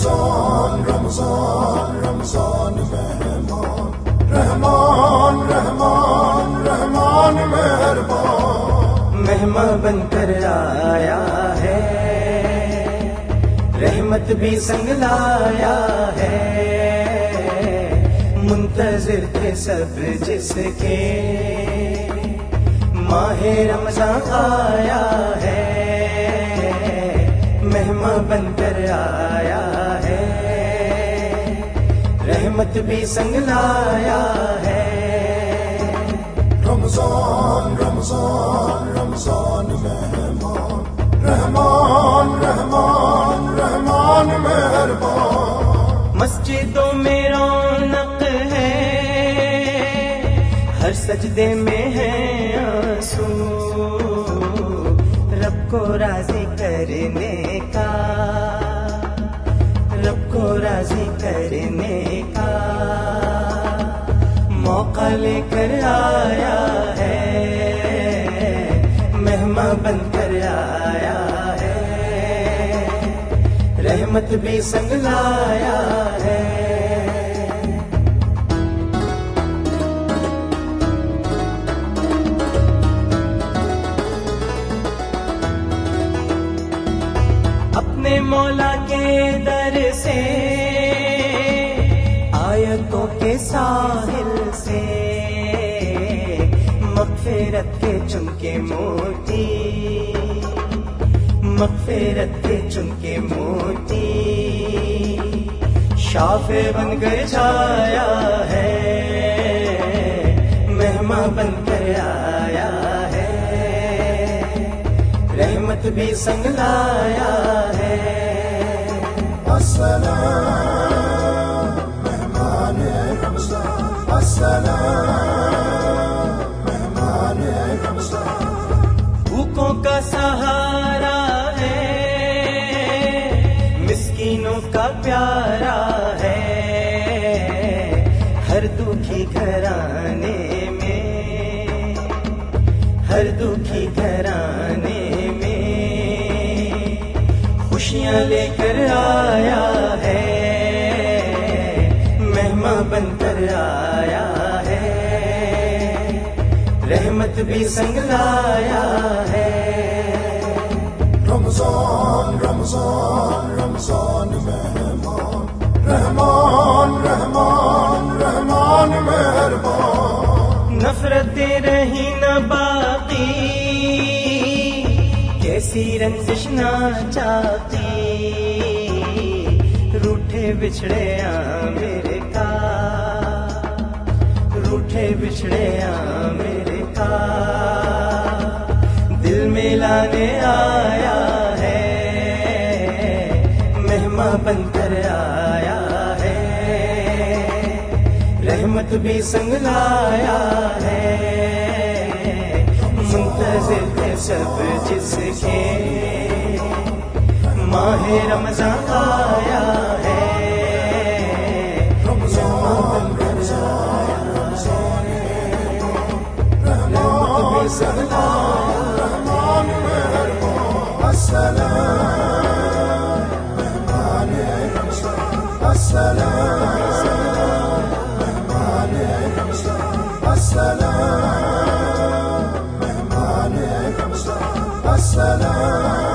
رمضان رمضان رمضان مہمان رحمان رحمان رحمان مہربان۔ مہمان بن کر آیا ہے، رحمت بھی سنگ لایا ہے۔ منتظر تھے سب جس کے، ماہ رمضان آیا ہے۔ مہمان بن کر آیا رحمت بھی سنگ لایا ہے۔ رمضان رمضان رمضان مہمان رحمان رحمان رحمان مہربان۔ مسجدوں میں رونق ہے ہر سجدے میں ہے آنسو۔ رب کو راضی کرنے کا رب کو راضی کرنے کا۔ لے کر آیا ہے۔ مہمان بن کر آیا ہے۔ رحمت بھی سنگ لایا ہے۔ اپنے مولا کے در سے آیتوں کے ساحل مغفرت کے چمکے موتی، مغفرت کے چمکے موتی، شاف بن کر چھایا ہے مہمان بن کر آیا ہے، رحمت بھی سنگ لایا پیارا ہے۔ ہر دکھی گھرانے میں، ہر دکھی گھرانے میں خوشیاں لے کر آیا ہے۔ مہمان بن کر آیا ہے۔ رحمت بھی سنگ لایا ہے۔ رمضان رمضان رمضان مہمان نفرتیں رہی نہ باقی کیسی رنجش نہ چاہتی۔ روٹھے بچھڑے میرے کا، روٹھے بچھڑے میرے کا۔ دل میں لانے آیا ہے مہمان بن رحمت بھی سنگ لایا ہے منتظر تھے سب جس کے ماہ رمضان آیا ہے رمضان بھی سنگ لایا السلام السلام مہمان رمضان السلام